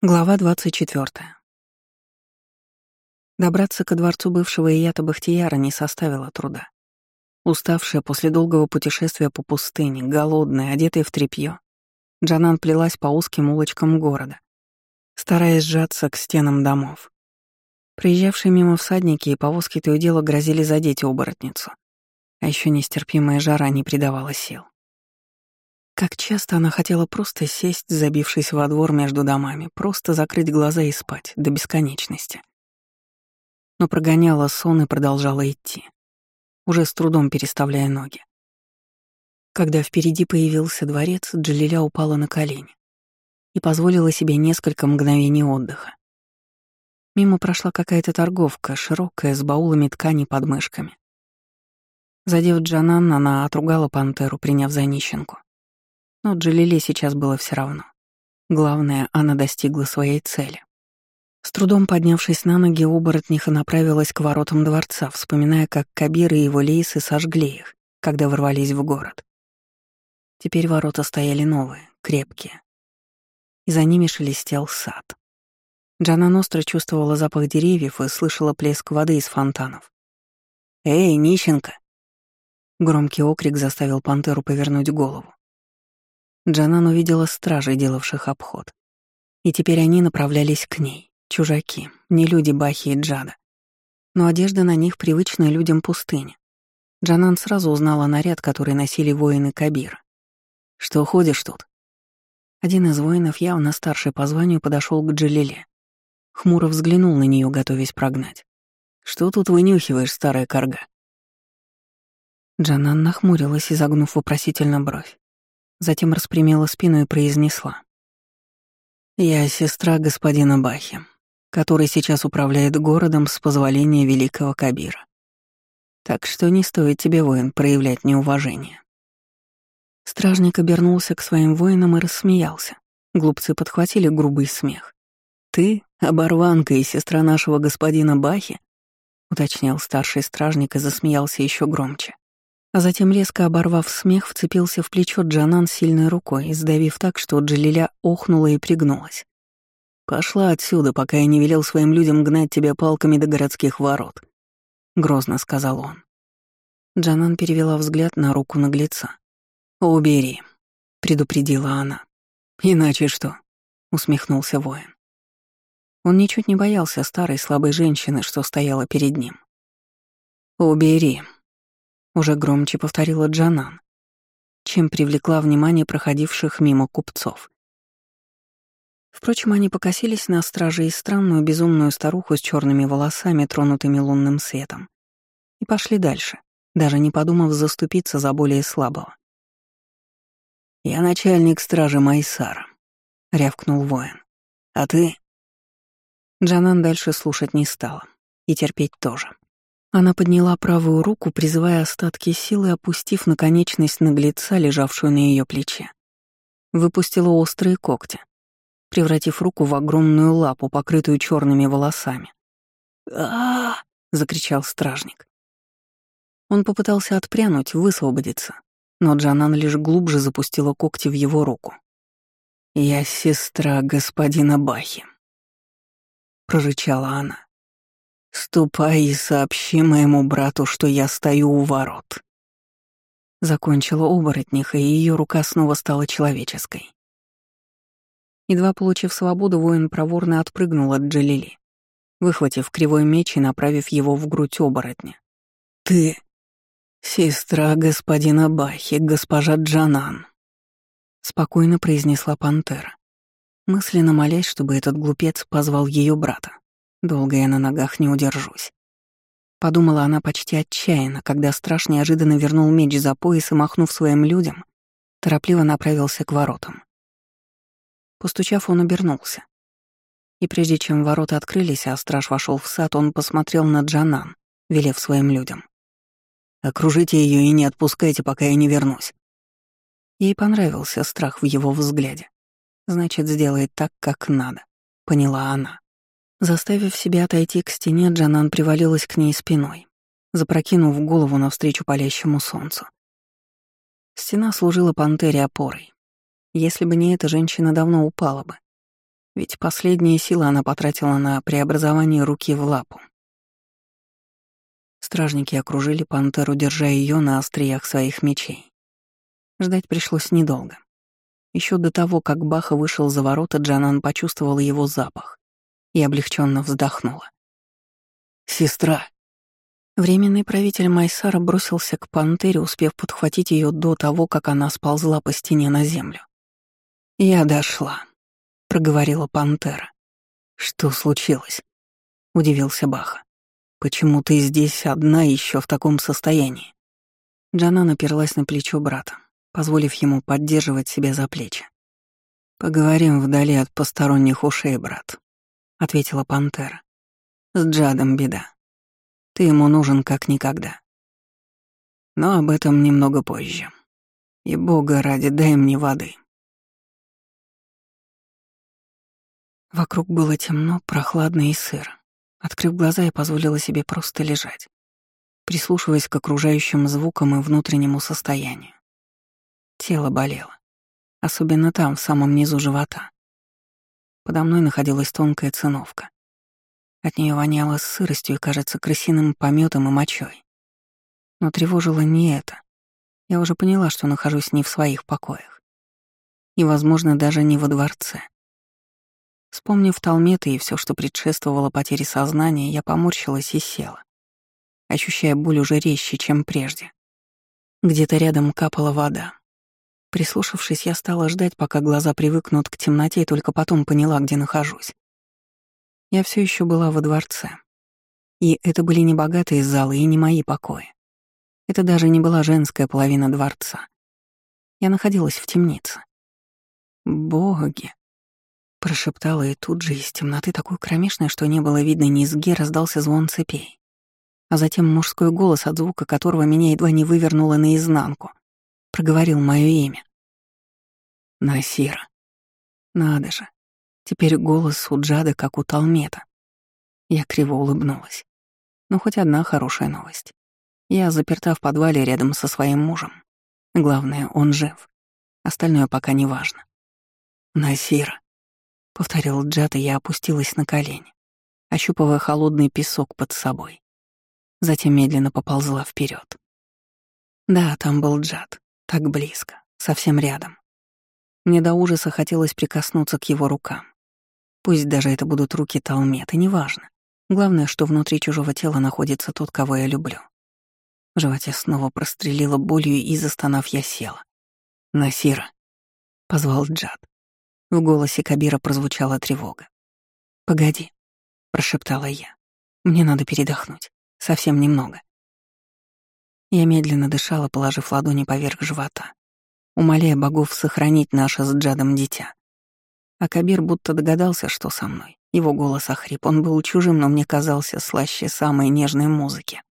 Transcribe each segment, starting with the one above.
Глава 24. Добраться ко дворцу бывшего Ията Бахтияра не составило труда. Уставшая после долгого путешествия по пустыне, голодная, одетая в тряпье, Джанан плелась по узким улочкам города, стараясь сжаться к стенам домов. Приезжавшие мимо всадники и повозки то и дело грозили задеть оборотницу, а еще нестерпимая жара не придавала сил. Как часто она хотела просто сесть, забившись во двор между домами, просто закрыть глаза и спать до бесконечности. Но прогоняла сон и продолжала идти, уже с трудом переставляя ноги. Когда впереди появился дворец, Джалиля упала на колени и позволила себе несколько мгновений отдыха. Мимо прошла какая-то торговка, широкая, с баулами ткани под мышками. Задев Джанан, она отругала пантеру, приняв за нищенку. Но Джалиле сейчас было все равно. Главное, она достигла своей цели. С трудом поднявшись на ноги, оборотниха направилась к воротам дворца, вспоминая, как Кабир и его лейсы сожгли их, когда ворвались в город. Теперь ворота стояли новые, крепкие. И за ними шелестел сад. Джана остро чувствовала запах деревьев и слышала плеск воды из фонтанов. «Эй, нищенка!» Громкий окрик заставил пантеру повернуть голову. Джанан увидела стражей, делавших обход. И теперь они направлялись к ней. Чужаки, не люди Бахи и Джада. Но одежда на них привычная людям пустыни. Джанан сразу узнала наряд, который носили воины Кабира. «Что ходишь тут?» Один из воинов, явно старший по званию, подошел к Джалиле. Хмуро взглянул на нее, готовясь прогнать. «Что тут вынюхиваешь, старая корга?» Джанан нахмурилась, изогнув вопросительно бровь. Затем распрямила спину и произнесла. «Я сестра господина Бахи, который сейчас управляет городом с позволения великого Кабира. Так что не стоит тебе, воин, проявлять неуважение». Стражник обернулся к своим воинам и рассмеялся. Глупцы подхватили грубый смех. «Ты — оборванка и сестра нашего господина Бахи?» — уточнил старший стражник и засмеялся еще громче а затем, резко оборвав смех, вцепился в плечо Джанан сильной рукой, сдавив так, что Джалиля охнула и пригнулась. «Пошла отсюда, пока я не велел своим людям гнать тебя палками до городских ворот», — грозно сказал он. Джанан перевела взгляд на руку наглеца. «Убери», — предупредила она. «Иначе что?» — усмехнулся воин. Он ничуть не боялся старой слабой женщины, что стояла перед ним. «Убери», уже громче повторила Джанан, чем привлекла внимание проходивших мимо купцов. Впрочем, они покосились на страже и странную безумную старуху с черными волосами, тронутыми лунным светом, и пошли дальше, даже не подумав заступиться за более слабого. «Я начальник стражи Майсара», — рявкнул воин. «А ты?» Джанан дальше слушать не стала. И терпеть тоже. Она подняла правую руку, призывая остатки силы, опустив на конечность наглеца, лежавшую на ее плече. Выпустила острые когти, превратив руку в огромную лапу, покрытую черными волосами. а, закричал стражник. Он попытался отпрянуть, высвободиться, но Джанан лишь глубже запустила когти в его руку. «Я сестра господина Бахи», — прорычала она. «Ступай и сообщи моему брату, что я стою у ворот». Закончила оборотниха, и ее рука снова стала человеческой. Едва получив свободу, воин проворно отпрыгнул от Джалили, выхватив кривой меч и направив его в грудь оборотня. «Ты — сестра господина Бахи, госпожа Джанан», — спокойно произнесла пантера, мысленно молясь, чтобы этот глупец позвал ее брата. Долго я на ногах не удержусь. Подумала она почти отчаянно, когда страж неожиданно вернул меч за пояс и, махнув своим людям, торопливо направился к воротам. Постучав, он обернулся. И прежде чем ворота открылись, а страж вошел в сад, он посмотрел на Джанан, велев своим людям. «Окружите ее и не отпускайте, пока я не вернусь». Ей понравился страх в его взгляде. Значит, сделает так, как надо, поняла она. Заставив себя отойти к стене, Джанан привалилась к ней спиной, запрокинув голову навстречу палящему солнцу. Стена служила пантере опорой. Если бы не эта женщина давно упала бы. Ведь последние силы она потратила на преобразование руки в лапу. Стражники окружили пантеру, держа ее на остриях своих мечей. Ждать пришлось недолго. Еще до того, как Баха вышел за ворота, Джанан почувствовала его запах и облегченно вздохнула. «Сестра!» Временный правитель Майсара бросился к пантере, успев подхватить ее до того, как она сползла по стене на землю. «Я дошла», — проговорила пантера. «Что случилось?» — удивился Баха. «Почему ты здесь одна еще в таком состоянии?» Джана наперлась на плечо брата, позволив ему поддерживать себя за плечи. «Поговорим вдали от посторонних ушей, брат», — ответила пантера. «С Джадом беда. Ты ему нужен как никогда. Но об этом немного позже. И бога ради, дай мне воды». Вокруг было темно, прохладно и сыро. Открыв глаза, я позволила себе просто лежать, прислушиваясь к окружающим звукам и внутреннему состоянию. Тело болело, особенно там, в самом низу живота. Подо мной находилась тонкая циновка. От нее воняло сыростью и, кажется, крысиным пометом и мочой. Но тревожило не это. Я уже поняла, что нахожусь не в своих покоях. И, возможно, даже не во дворце. Вспомнив Талметы и все, что предшествовало потере сознания, я поморщилась и села, ощущая боль уже резче, чем прежде. Где-то рядом капала вода. Прислушавшись, я стала ждать, пока глаза привыкнут к темноте, и только потом поняла, где нахожусь. Я все еще была во дворце. И это были не богатые залы и не мои покои. Это даже не была женская половина дворца. Я находилась в темнице. Боги. Прошептала, и тут же из темноты такой кромешной, что не было видно низги, раздался звон цепей. А затем мужской голос, от звука которого меня едва не вывернуло наизнанку, проговорил мое имя. Насира. Надо же. Теперь голос у Джада, как у Талмета. Я криво улыбнулась. Ну, хоть одна хорошая новость. Я заперта в подвале рядом со своим мужем. Главное, он жив. Остальное пока не важно. Насира повторил Джад, и я опустилась на колени, ощупывая холодный песок под собой. Затем медленно поползла вперед. Да, там был Джад, так близко, совсем рядом. Мне до ужаса хотелось прикоснуться к его рукам. Пусть даже это будут руки Талмета, неважно. Главное, что внутри чужого тела находится тот, кого я люблю. В животе снова прострелила болью, и, застонав, я села. «Насира», — позвал Джад. В голосе Кабира прозвучала тревога. «Погоди», — прошептала я. «Мне надо передохнуть. Совсем немного». Я медленно дышала, положив ладони поверх живота, умоляя богов сохранить наше с Джадом дитя. А Кабир будто догадался, что со мной. Его голос охрип, он был чужим, но мне казался слаще самой нежной музыки.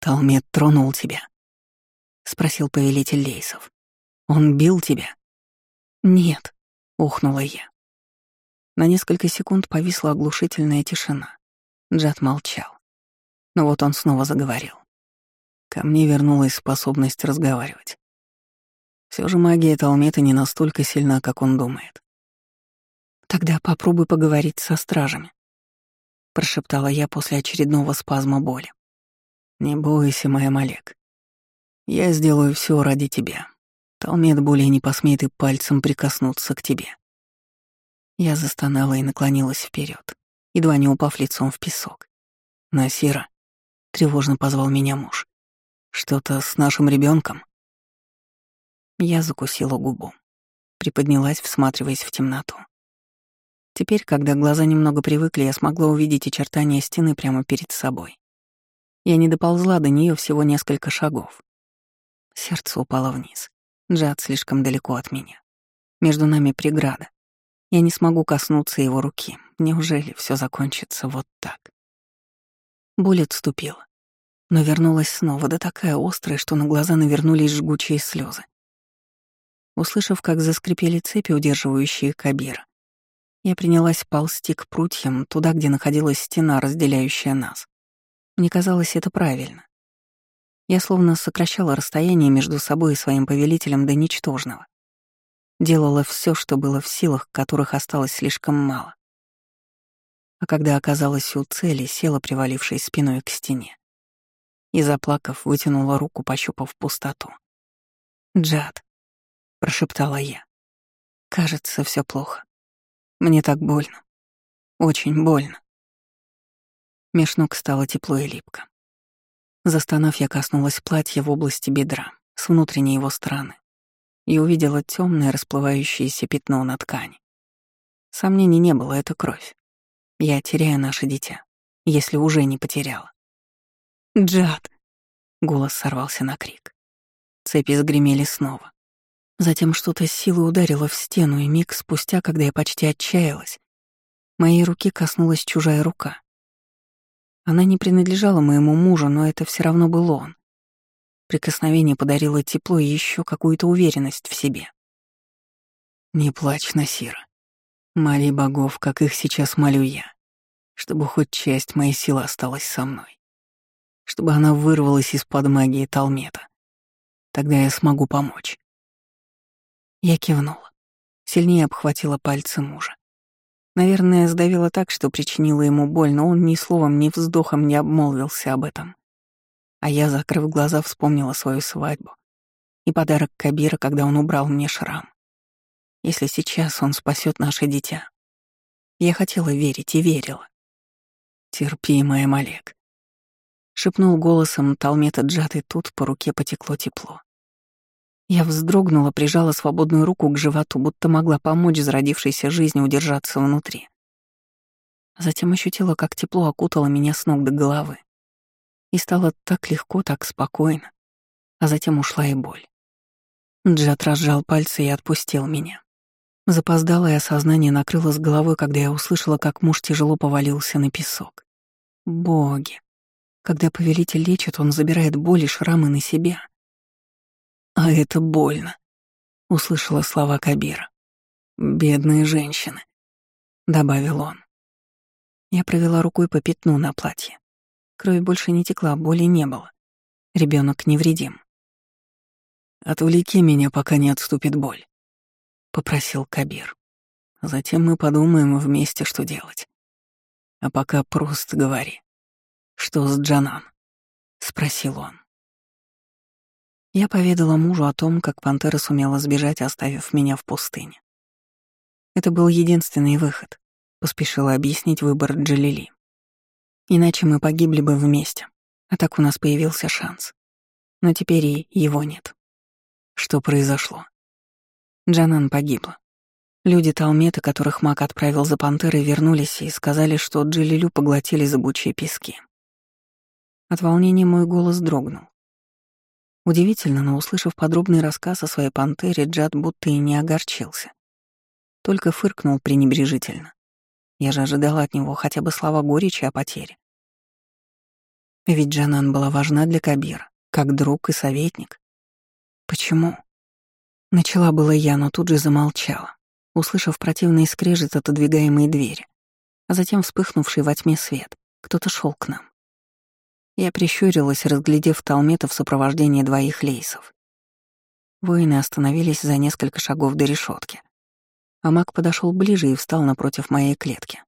«Талмет тронул тебя?» — спросил повелитель Лейсов. «Он бил тебя?» «Нет», — ухнула я. На несколько секунд повисла оглушительная тишина. Джад молчал. Но вот он снова заговорил. Ко мне вернулась способность разговаривать. Все же магия Талмета не настолько сильна, как он думает. «Тогда попробуй поговорить со стражами», — прошептала я после очередного спазма боли. «Не бойся, моя Малек. Я сделаю все ради тебя. Талмед более не посмеет и пальцем прикоснуться к тебе. Я застонала и наклонилась вперед, едва не упав лицом в песок. «Насира», — тревожно позвал меня муж, — «что-то с нашим ребенком? Я закусила губу, приподнялась, всматриваясь в темноту. Теперь, когда глаза немного привыкли, я смогла увидеть очертания стены прямо перед собой. Я не доползла до нее всего несколько шагов. Сердце упало вниз. Джад слишком далеко от меня. Между нами преграда. Я не смогу коснуться его руки. Неужели все закончится вот так? Боль отступила, но вернулась снова, да такая острая, что на глаза навернулись жгучие слезы. Услышав, как заскрипели цепи, удерживающие Кабира, я принялась ползти к прутьям, туда, где находилась стена, разделяющая нас. Мне казалось это правильно. Я словно сокращала расстояние между собой и своим повелителем до ничтожного. делала все, что было в силах, которых осталось слишком мало. А когда оказалась у цели, села, привалившись спиной к стене. И, заплакав, вытянула руку, пощупав пустоту. «Джад», — прошептала я. «Кажется, все плохо. Мне так больно. Очень больно». Меж стало тепло и липко. Застонав, я коснулась платья в области бедра, с внутренней его стороны, и увидела темное расплывающееся пятно на ткани. Сомнений не было, это кровь. Я теряю наше дитя, если уже не потеряла. «Джад!» — голос сорвался на крик. Цепи сгремели снова. Затем что-то с силой ударило в стену, и миг спустя, когда я почти отчаялась, моей руки коснулась чужая рука. Она не принадлежала моему мужу, но это все равно был он. Прикосновение подарило тепло и еще какую-то уверенность в себе. «Не плачь, Насира. Моли богов, как их сейчас молю я, чтобы хоть часть моей силы осталась со мной. Чтобы она вырвалась из-под магии Талмета. Тогда я смогу помочь». Я кивнула. Сильнее обхватила пальцы мужа. Наверное, сдавила так, что причинила ему боль, но он ни словом, ни вздохом не обмолвился об этом. А я, закрыв глаза, вспомнила свою свадьбу и подарок Кабира, когда он убрал мне шрам. Если сейчас он спасет наше дитя. Я хотела верить и верила. «Терпи, моя Малек», — шепнул голосом Талмета Джад, и тут по руке потекло тепло. Я вздрогнула, прижала свободную руку к животу, будто могла помочь зародившейся жизни удержаться внутри. Затем ощутила, как тепло окутало меня с ног до головы. И стало так легко, так спокойно. А затем ушла и боль. Джад разжал пальцы и отпустил меня. Запоздалое осознание накрыло с головой, когда я услышала, как муж тяжело повалился на песок. Боги. Когда повелитель лечит, он забирает боль и шрамы на себя. «А это больно», — услышала слова Кабира. «Бедные женщины», — добавил он. Я провела рукой по пятну на платье. Крови больше не текла, боли не было. Ребенок невредим. «Отвлеки меня, пока не отступит боль», — попросил Кабир. «Затем мы подумаем вместе, что делать. А пока просто говори. Что с Джанан?» — спросил он. Я поведала мужу о том, как пантера сумела сбежать, оставив меня в пустыне. Это был единственный выход, поспешила объяснить выбор Джалили. Иначе мы погибли бы вместе, а так у нас появился шанс. Но теперь и его нет. Что произошло? Джанан погибла. Люди Талмета, которых маг отправил за пантерой, вернулись и сказали, что Джилилю поглотили зыбучие пески. От волнения мой голос дрогнул. Удивительно, но услышав подробный рассказ о своей пантере, Джад будто и не огорчился. Только фыркнул пренебрежительно. Я же ожидала от него хотя бы слова горечи о потере. Ведь Джанан была важна для Кабира, как друг и советник. Почему? Начала было я, но тут же замолчала, услышав противный скрежет отодвигаемой двери, а затем вспыхнувший во тьме свет. Кто-то шел к нам. Я прищурилась, разглядев Талмета в сопровождении двоих лейсов. Воины остановились за несколько шагов до решетки. А маг подошел ближе и встал напротив моей клетки.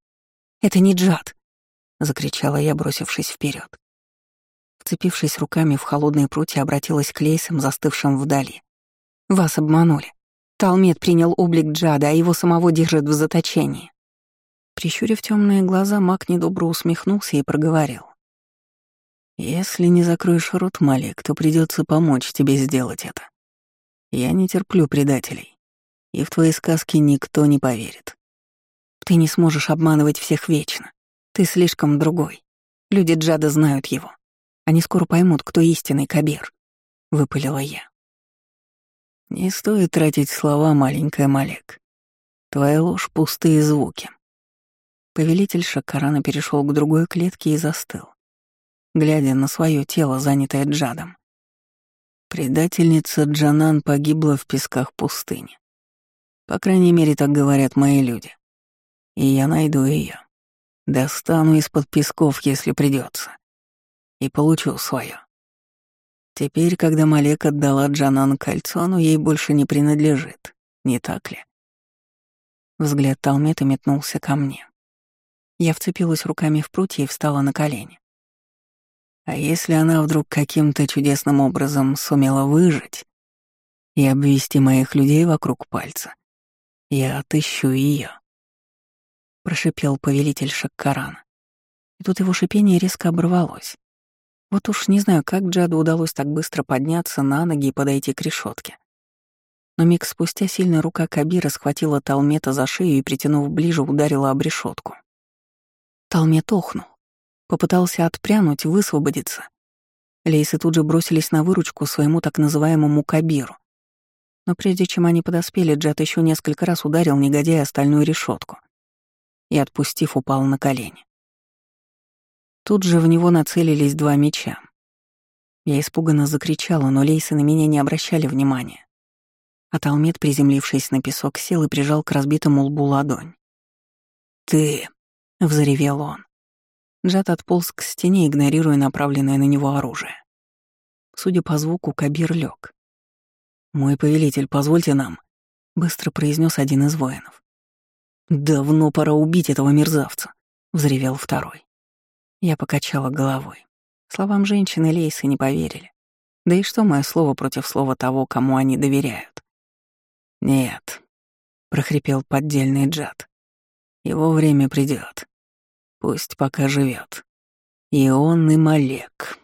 «Это не Джад!» — закричала я, бросившись вперед. Вцепившись руками в холодные прутья, обратилась к лейсам, застывшим вдали. «Вас обманули. Талмет принял облик Джада, а его самого держат в заточении». Прищурив темные глаза, маг недобро усмехнулся и проговорил. Если не закроешь рот, Малик, то придется помочь тебе сделать это. Я не терплю предателей, и в твои сказки никто не поверит. Ты не сможешь обманывать всех вечно. Ты слишком другой. Люди Джада знают его. Они скоро поймут, кто истинный Кабир. Выпалила я. Не стоит тратить слова, маленькая Малек. Твоя ложь — пустые звуки. Повелитель Шакарана перешел к другой клетке и застыл глядя на свое тело, занятое Джадом. Предательница Джанан погибла в песках пустыни. По крайней мере, так говорят мои люди. И я найду ее. Достану из-под песков, если придется, И получу свое. Теперь, когда Малек отдала Джанан кольцо, оно ей больше не принадлежит. не так ли? Взгляд Талмета метнулся ко мне. Я вцепилась руками в прутья и встала на колени. А если она вдруг каким-то чудесным образом сумела выжить и обвести моих людей вокруг пальца, я отыщу ее. Прошипел повелитель Шаккарана. И тут его шипение резко оборвалось. Вот уж не знаю, как Джаду удалось так быстро подняться на ноги и подойти к решетке. Но миг спустя сильная рука Кабира схватила Талмета за шею и, притянув ближе, ударила об решетку. Талмет охнул. Попытался отпрянуть, высвободиться. Лейсы тут же бросились на выручку своему так называемому Кабиру. Но прежде чем они подоспели, Джад еще несколько раз ударил негодяя остальную решетку и, отпустив, упал на колени. Тут же в него нацелились два меча. Я испуганно закричала, но лейсы на меня не обращали внимания. А Талмет, приземлившись на песок, сел и прижал к разбитому лбу ладонь. «Ты!» — взревел он. Джат отполз к стене, игнорируя направленное на него оружие. Судя по звуку, Кабир лег. «Мой повелитель, позвольте нам», — быстро произнес один из воинов. «Давно пора убить этого мерзавца», — взревел второй. Я покачала головой. Словам женщины Лейсы не поверили. Да и что мое слово против слова того, кому они доверяют? «Нет», — прохрипел поддельный Джад. «Его время придет. Пусть пока живет. И он, и Малек.